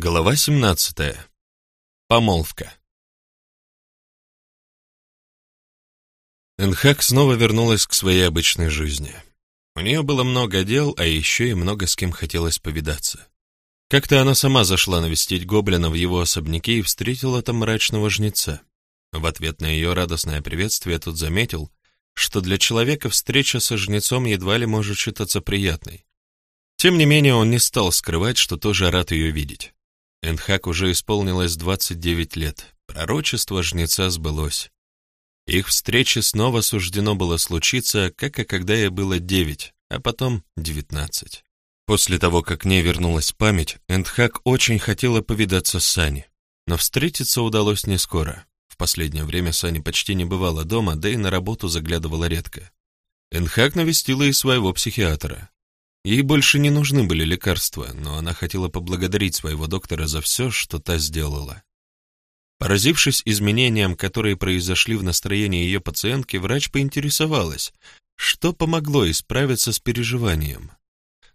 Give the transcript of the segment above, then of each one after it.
Глава 17. Помолвка. Энхак снова вернулась к своей обычной жизни. У нее было много дел, а еще и много с кем хотелось повидаться. Как-то она сама зашла навестить гоблина в его особняке и встретила там мрачного жнеца. В ответ на ее радостное приветствие тот заметил, что для человека встреча со жнецом едва ли может считаться приятной. Тем не менее, он не стал скрывать, что тоже рад ее видеть. Энхак уже исполнилось 29 лет. Пророчество жнеца сбылось. Их встрече снова суждено было случиться, как и когда ей было 9, а потом 19. После того, как не вернулась память, Эндхак очень хотела повидаться с Сани. Но встретиться удалось не скоро. В последнее время Сани почти не бывала дома, да и на работу заглядывала редко. Энхак навестила и своего психиатра. Ей больше не нужны были лекарства, но она хотела поблагодарить своего доктора за все, что та сделала. Поразившись изменениям, которые произошли в настроении ее пациентки, врач поинтересовалась, что помогло исправиться с переживанием.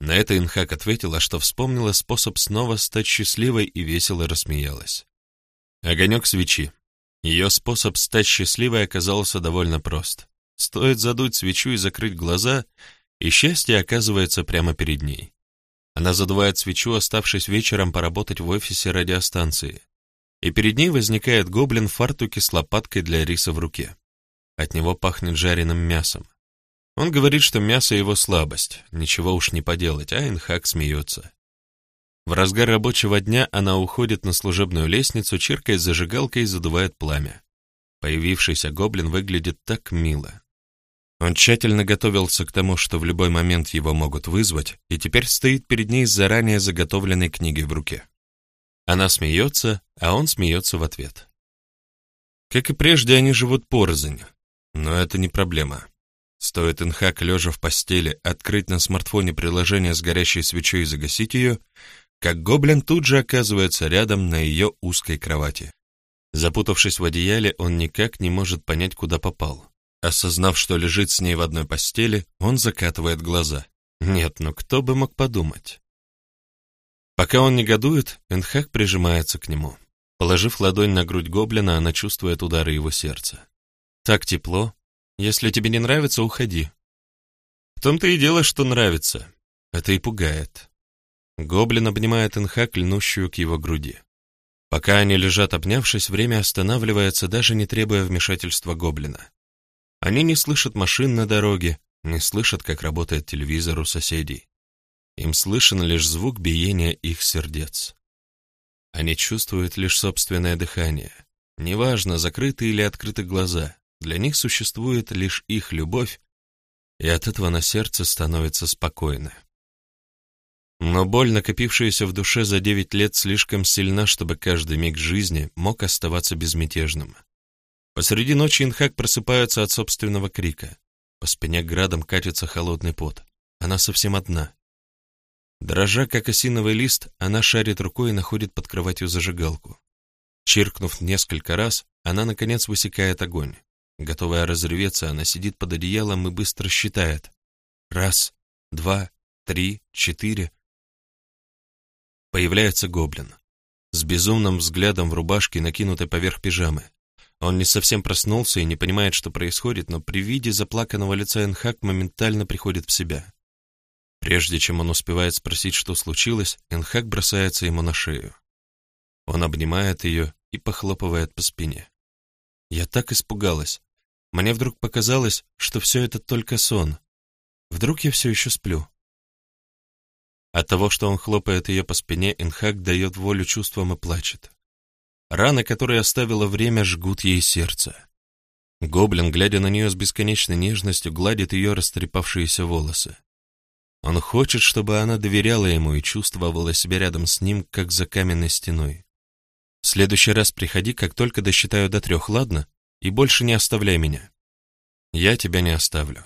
На это Инхак ответила, что вспомнила способ снова стать счастливой и весело рассмеялась. Огонек свечи. Ее способ стать счастливой оказался довольно прост. Стоит задуть свечу и закрыть глаза, и счастье оказывается прямо перед ней. Она задувает свечу, оставшись вечером поработать в офисе радиостанции. И перед ней возникает гоблин в фартуке с лопаткой для риса в руке. От него пахнет жареным мясом. Он говорит, что мясо его слабость, ничего уж не поделать, а Инхак смеется. В разгар рабочего дня она уходит на служебную лестницу, чиркает зажигалкой и задувает пламя. Появившийся гоблин выглядит так мило. Он тщательно готовился к тому, что в любой момент его могут вызвать, и теперь стоит перед ней с заранее заготовленной книгой в руке. Она смеется, а он смеется в ответ. Как и прежде, они живут порознь, но это не проблема. Стоит Инхак, лежа в постели, открыть на смартфоне приложение с горящей свечой и загасить ее, как гоблин тут же оказывается рядом на ее узкой кровати. Запутавшись в одеяле, он никак не может понять, куда попал. Осознав, что лежит с ней в одной постели, он закатывает глаза. Нет, ну кто бы мог подумать? Пока он негодует, Энхак прижимается к нему. Положив ладонь на грудь гоблина, она чувствует удары его сердца. Так тепло. Если тебе не нравится, уходи. В том-то и дело, что нравится. Это и пугает. Гоблин обнимает Энхак, льнущую к его груди. Пока они лежат обнявшись, время останавливается, даже не требуя вмешательства гоблина. Они не слышат машин на дороге, не слышат, как работает телевизор у соседей. Им слышен лишь звук биения их сердец. Они чувствуют лишь собственное дыхание. Неважно, закрыты или открыты глаза, для них существует лишь их любовь, и от этого на сердце становится спокойно. Но боль, накопившаяся в душе за девять лет, слишком сильна, чтобы каждый миг жизни мог оставаться безмятежным. Посреди ночи Инхак просыпается от собственного крика. По спине градом катится холодный пот. Она совсем одна. Дрожа, как осиновый лист, она шарит рукой и находит под кроватью зажигалку. Чиркнув несколько раз, она, наконец, высекает огонь. Готовая разреветься, она сидит под одеялом и быстро считает. Раз, два, три, четыре. Появляется гоблин. С безумным взглядом в рубашке, накинутой поверх пижамы. Он не совсем проснулся и не понимает, что происходит, но при виде заплаканного лица Энхак моментально приходит в себя. Прежде чем он успевает спросить, что случилось, Энхак бросается ему на шею. Он обнимает ее и похлопывает по спине. Я так испугалась. Мне вдруг показалось, что все это только сон. Вдруг я все еще сплю. От того, что он хлопает ее по спине, Энхак дает волю чувствам и плачет. Раны, которые оставило время, жгут ей сердце. Гоблин, глядя на нее с бесконечной нежностью, гладит ее растрепавшиеся волосы. Он хочет, чтобы она доверяла ему и чувствовала себя рядом с ним, как за каменной стеной. В следующий раз приходи, как только досчитаю до трех, ладно? И больше не оставляй меня. Я тебя не оставлю.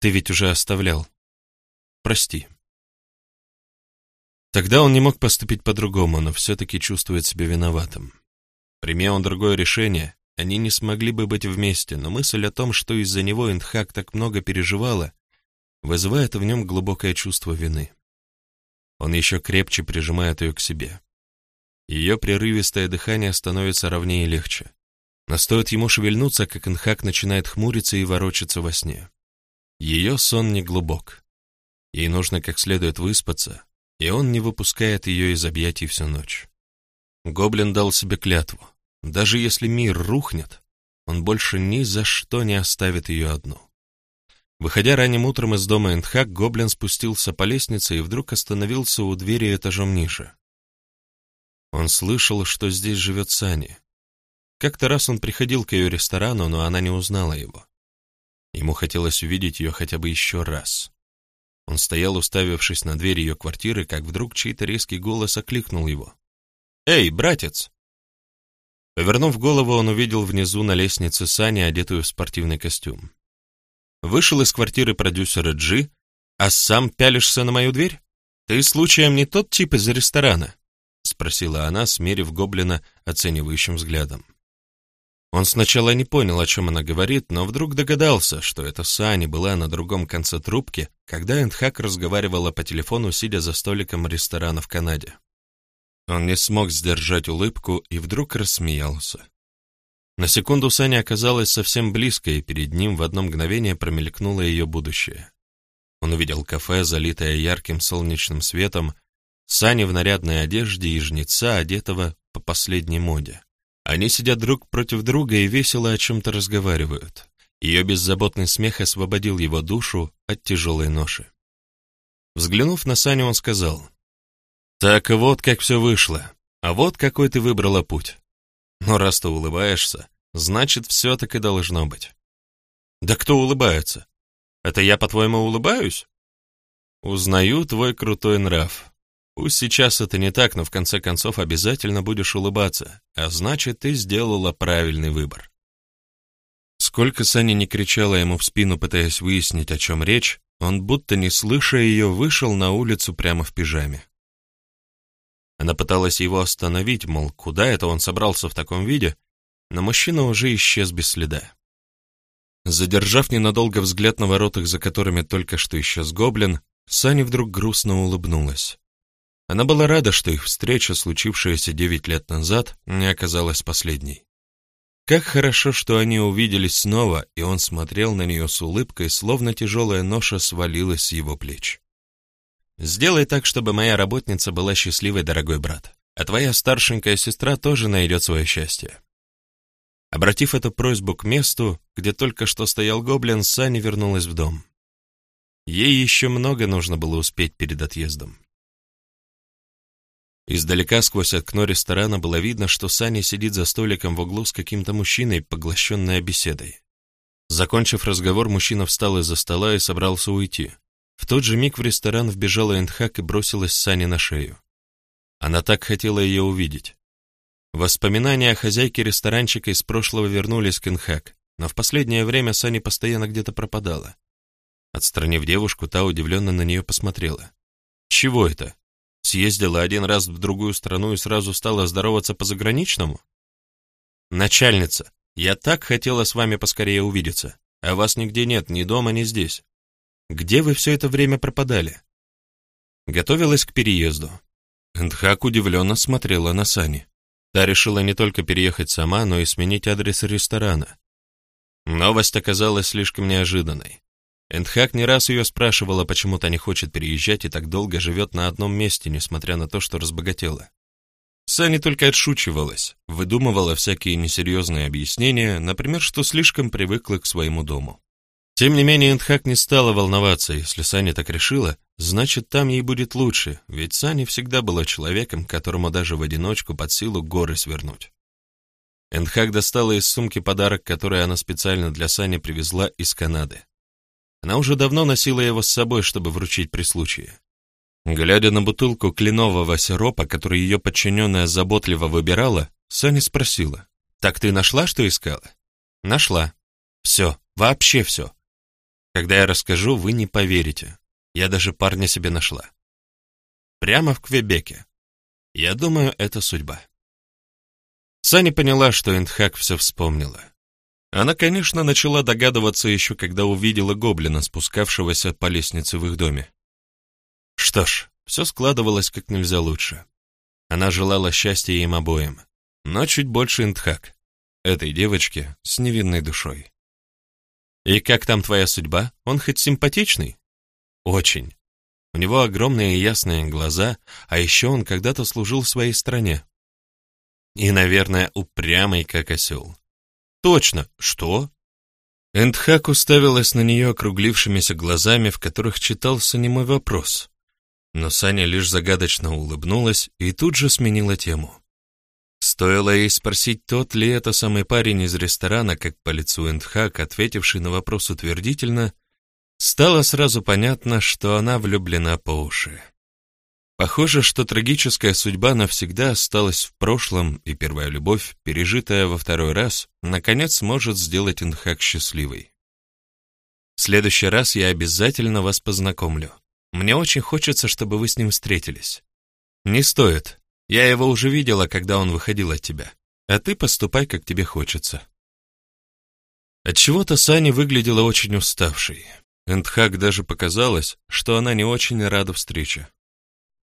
Ты ведь уже оставлял. Прости. Тогда он не мог поступить по-другому, но все-таки чувствует себя виноватым. Прими он другое решение, они не смогли бы быть вместе, но мысль о том, что из-за него Индхак так много переживала, вызывает в нем глубокое чувство вины. Он еще крепче прижимает ее к себе. Ее прерывистое дыхание становится ровнее и легче. Но стоит ему шевельнуться, как Инхак начинает хмуриться и ворочаться во сне. Ее сон не глубок. Ей нужно как следует выспаться, и он не выпускает ее из объятий всю ночь. Гоблин дал себе клятву. Даже если мир рухнет, он больше ни за что не оставит ее одну. Выходя ранним утром из дома Эндхак, гоблин спустился по лестнице и вдруг остановился у двери этажом ниже. Он слышал, что здесь живет Сани. Как-то раз он приходил к ее ресторану, но она не узнала его. Ему хотелось увидеть ее хотя бы еще раз. Он стоял, уставившись на дверь ее квартиры, как вдруг чей-то резкий голос окликнул его. «Эй, братец!» Повернув голову, он увидел внизу на лестнице Сани, одетую в спортивный костюм. Вышел из квартиры продюсера Джи, а сам пялишься на мою дверь? Ты случаем не тот тип из ресторана? Спросила она, смерив гоблина оценивающим взглядом. Он сначала не понял, о чем она говорит, но вдруг догадался, что это Сани была на другом конце трубки, когда Эндхак разговаривала по телефону, сидя за столиком ресторана в Канаде. Он не смог сдержать улыбку и вдруг рассмеялся. На секунду Саня оказалась совсем близко, и перед ним в одно мгновение промелькнуло ее будущее. Он увидел кафе, залитое ярким солнечным светом, Сани в нарядной одежде и жнеца, одетого по последней моде. Они сидят друг против друга и весело о чем-то разговаривают. Ее беззаботный смех освободил его душу от тяжелой ноши. Взглянув на Саню, он сказал, «Так вот как все вышло, а вот какой ты выбрала путь. Но раз ты улыбаешься, значит, все так и должно быть. Да кто улыбается? Это я, по-твоему, улыбаюсь? Узнаю твой крутой нрав. Пусть сейчас это не так, но в конце концов обязательно будешь улыбаться, а значит, ты сделала правильный выбор. Сколько Саня не кричала ему в спину, пытаясь выяснить, о чем речь, он, будто не слыша ее, вышел на улицу прямо в пижаме. Она пыталась его остановить, мол, куда это он собрался в таком виде, но мужчина уже исчез без следа. Задержав ненадолго взгляд на воротах, за которыми только что исчез гоблин, Сани вдруг грустно улыбнулась. Она была рада, что их встреча, случившаяся девять лет назад, не оказалась последней. Как хорошо, что они увиделись снова, и он смотрел на нее с улыбкой, словно тяжелая ноша свалилась с его плеч. Сделай так, чтобы моя работница была счастливой, дорогой брат, а твоя старшенькая сестра тоже найдет свое счастье. Обратив эту просьбу к месту, где только что стоял гоблин, Сани вернулась в дом. Ей еще много нужно было успеть перед отъездом. Издалека сквозь окно ресторана было видно, что Сани сидит за столиком в углу с каким-то мужчиной, поглощенная беседой. Закончив разговор, мужчина встал из-за стола и собрался уйти. В тот же миг в ресторан вбежала Эндхак и бросилась Сане на шею. Она так хотела ее увидеть. Воспоминания о хозяйке ресторанчика из прошлого вернулись к Энхак, но в последнее время Сани постоянно где-то пропадала. Отстранив девушку, та удивленно на нее посмотрела. «Чего это? Съездила один раз в другую страну и сразу стала здороваться по заграничному?» «Начальница, я так хотела с вами поскорее увидеться, а вас нигде нет, ни дома, ни здесь. Где вы все это время пропадали?» Готовилась к переезду. Эндхак удивленно смотрела на Сани. Та решила не только переехать сама, но и сменить адрес ресторана. Новость оказалась слишком неожиданной. Эндхак не раз ее спрашивала, почему та не хочет переезжать и так долго живет на одном месте, несмотря на то, что разбогатела. Сани только отшучивалась, выдумывала всякие несерьезные объяснения, например, что слишком привыкла к своему дому. Тем не менее, Эндхак не стала волноваться, если Сани так решила, значит, там ей будет лучше, ведь Сани всегда была человеком, которому даже в одиночку под силу горы свернуть. Эндхак достала из сумки подарок, который она специально для Сани привезла из Канады. Она уже давно носила его с собой, чтобы вручить при случае. Глядя на бутылку кленового сиропа, который ее подчиненная заботливо выбирала, Сани спросила, «Так ты нашла, что искала?» «Нашла. Все, вообще все. Когда я расскажу, вы не поверите. Я даже парня себе нашла. Прямо в Квебеке. Я думаю, это судьба. Сани поняла, что Эндхак все вспомнила. Она, конечно, начала догадываться еще, когда увидела гоблина, спускавшегося по лестнице в их доме. Что ж, все складывалось как нельзя лучше. Она желала счастья им обоим, но чуть больше Интхак, этой девочке с невинной душой. «И как там твоя судьба? Он хоть симпатичный?» «Очень. У него огромные ясные глаза, а еще он когда-то служил в своей стране. И, наверное, упрямый, как осел. Точно. Что? Эндхак уставилась на нее округлившимися глазами, в которых читался немой вопрос. Но Саня лишь загадочно улыбнулась и тут же сменила тему. Стоило ей спросить, тот ли это самый парень из ресторана, как по лицу Эндхак, ответивший на вопрос утвердительно, Стало сразу понятно, что она влюблена по уши. Похоже, что трагическая судьба навсегда осталась в прошлом, и первая любовь, пережитая во второй раз, наконец может сделать Инхак счастливой. В следующий раз я обязательно вас познакомлю. Мне очень хочется, чтобы вы с ним встретились. Не стоит. Я его уже видела, когда он выходил от тебя. А ты поступай, как тебе хочется. Отчего-то Саня выглядела очень уставшей. Эндхак даже показалось, что она не очень рада встрече.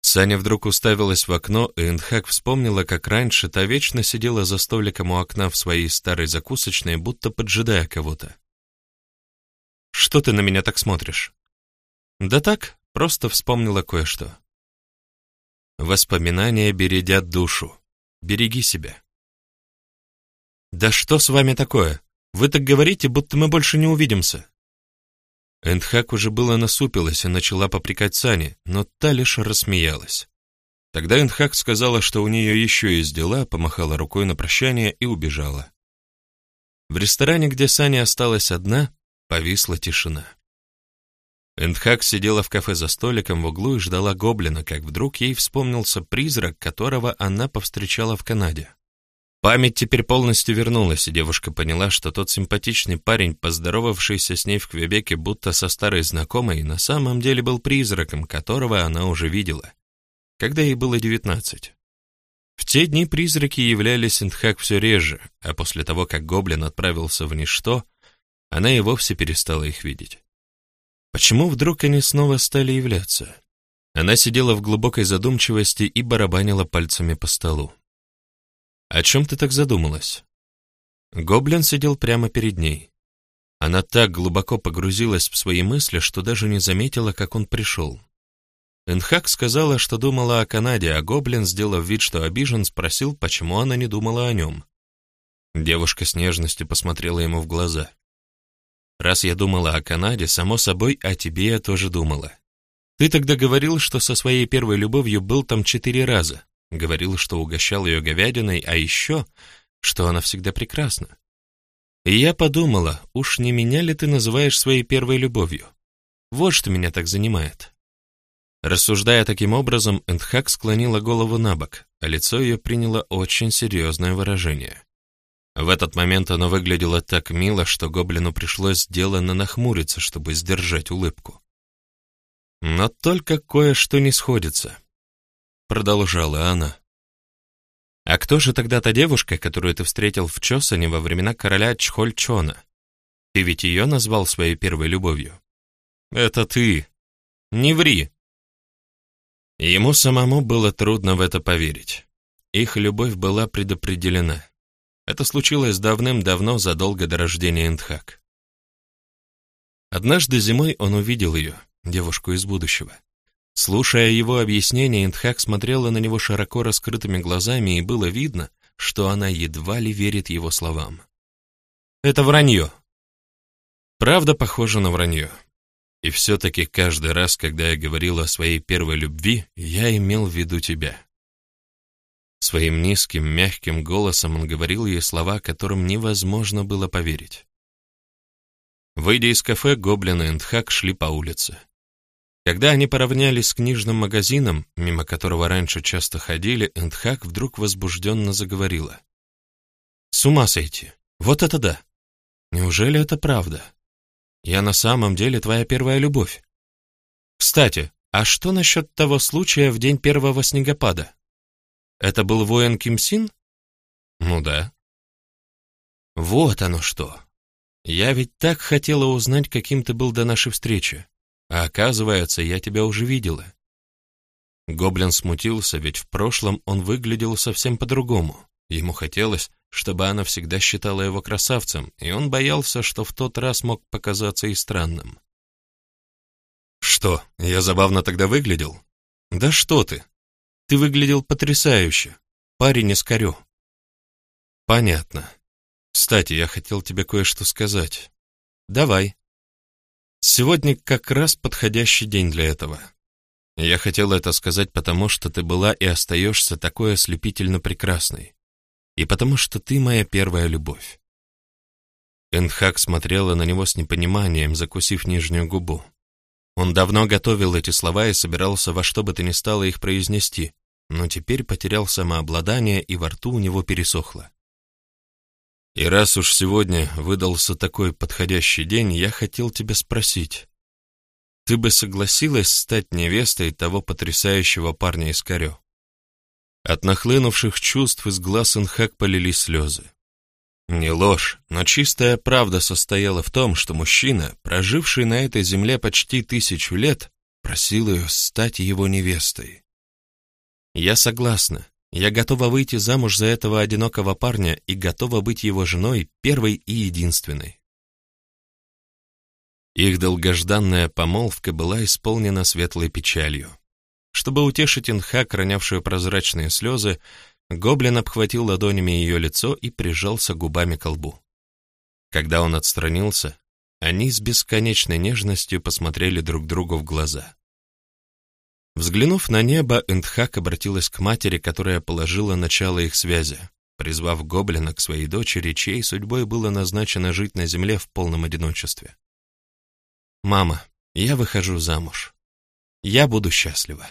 Саня вдруг уставилась в окно, и Эндхак вспомнила, как раньше та вечно сидела за столиком у окна в своей старой закусочной, будто поджидая кого-то. «Что ты на меня так смотришь?» «Да так, просто вспомнила кое-что». Воспоминания бередят душу. Береги себя. «Да что с вами такое? Вы так говорите, будто мы больше не увидимся». Эндхак уже было насупилась и начала попрекать Сани, но та лишь рассмеялась. Тогда Эндхак сказала, что у нее еще есть дела, помахала рукой на прощание и убежала. В ресторане, где Саня осталась одна, повисла тишина. Эндхак сидела в кафе за столиком в углу и ждала гоблина, как вдруг ей вспомнился призрак, которого она повстречала в Канаде. Память теперь полностью вернулась, и девушка поняла, что тот симпатичный парень, поздоровавшийся с ней в Квебеке будто со старой знакомой, на самом деле был призраком, которого она уже видела, когда ей было девятнадцать. В те дни призраки являлись Индхак все реже, а после того, как гоблин отправился в ничто, она и вовсе перестала их видеть. Почему вдруг они снова стали являться? Она сидела в глубокой задумчивости и барабанила пальцами по столу. «О чем ты так задумалась?» Гоблин сидел прямо перед ней. Она так глубоко погрузилась в свои мысли, что даже не заметила, как он пришел. Энхак сказала, что думала о Канаде, а Гоблин, сделав вид, что обижен, спросил, почему она не думала о нем. Девушка с нежностью посмотрела ему в глаза. «Раз я думала о Канаде, само собой, о тебе я тоже думала. Ты тогда говорил, что со своей первой любовью был там четыре раза. Говорил, что угощал ее говядиной, а еще, что она всегда прекрасна. И я подумала, уж не меня ли ты называешь своей первой любовью? Вот что меня так занимает. Рассуждая таким образом, Эндхак склонила голову на бок, а лицо ее приняло очень серьезное выражение. В этот момент оно выглядело так мило, что гоблину пришлось сделано нахмуриться, чтобы сдержать улыбку. Но только кое-что не сходится продолжала она. «А кто же тогда та девушка, которую ты встретил в Чосане во времена короля Чхольчона? Ты ведь ее назвал своей первой любовью?» «Это ты! Не ври!» Ему самому было трудно в это поверить. Их любовь была предопределена. Это случилось давным-давно, задолго до рождения Эндхак. Однажды зимой он увидел ее, девушку из будущего. Слушая его объяснение, Индхак смотрела на него широко раскрытыми глазами, и было видно, что она едва ли верит его словам. «Это вранье!» Правда похожа на вранье. И все-таки каждый раз, когда я говорил о своей первой любви, я имел в виду тебя. Своим низким, мягким голосом он говорил ей слова, которым невозможно было поверить. Выйдя из кафе, Гоблин и Эндхак шли по улице. Когда они поравнялись с книжным магазином, мимо которого раньше часто ходили, Эндхак вдруг возбужденно заговорила. «С ума сойти! Вот это да! Неужели это правда? Я на самом деле твоя первая любовь. Кстати, а что насчет того случая в день первого снегопада? Это был воин Ким Син? Ну да. Вот оно что. Я ведь так хотела узнать, каким ты был до нашей встречи. А оказывается, я тебя уже видела. Гоблин смутился, ведь в прошлом он выглядел совсем по-другому. Ему хотелось, чтобы она всегда считала его красавцем, и он боялся, что в тот раз мог показаться и странным. «Что, я забавно тогда выглядел?» «Да что ты! Ты выглядел потрясающе. Парень из корё». «Понятно. Кстати, я хотел тебе кое-что сказать. Давай. Сегодня как раз подходящий день для этого. Я хотел это сказать потому, что ты была и остаешься такой ослепительно прекрасной. И потому что ты моя первая любовь. Энхак смотрела на него с непониманием, закусив нижнюю губу. Он давно готовил эти слова и собирался во что бы то ни стало их произнести, но теперь потерял самообладание, и во рту у него пересохло. И раз уж сегодня выдался такой подходящий день, я хотел тебя спросить, ты бы согласилась стать невестой того потрясающего парня из Карё? От нахлынувших чувств из глаз Инхак полились слезы. Не ложь, но чистая правда состояла в том, что мужчина, проживший на этой земле почти тысячу лет, просил ее стать его невестой. Я согласна. Я готова выйти замуж за этого одинокого парня и готова быть его женой первой и единственной. Их долгожданная помолвка была исполнена светлой печалью. Чтобы утешить Инхак, ронявшую прозрачные слезы, гоблин обхватил ладонями ее лицо и прижался губами к лбу. Когда он отстранился, они с бесконечной нежностью посмотрели друг другу в глаза. Взглянув на небо, Эндхак обратилась к матери, которая положила начало их связи, призвав гоблина к своей дочери, чьей судьбой было назначено жить на земле в полном одиночестве. «Мама, я выхожу замуж. Я буду счастлива».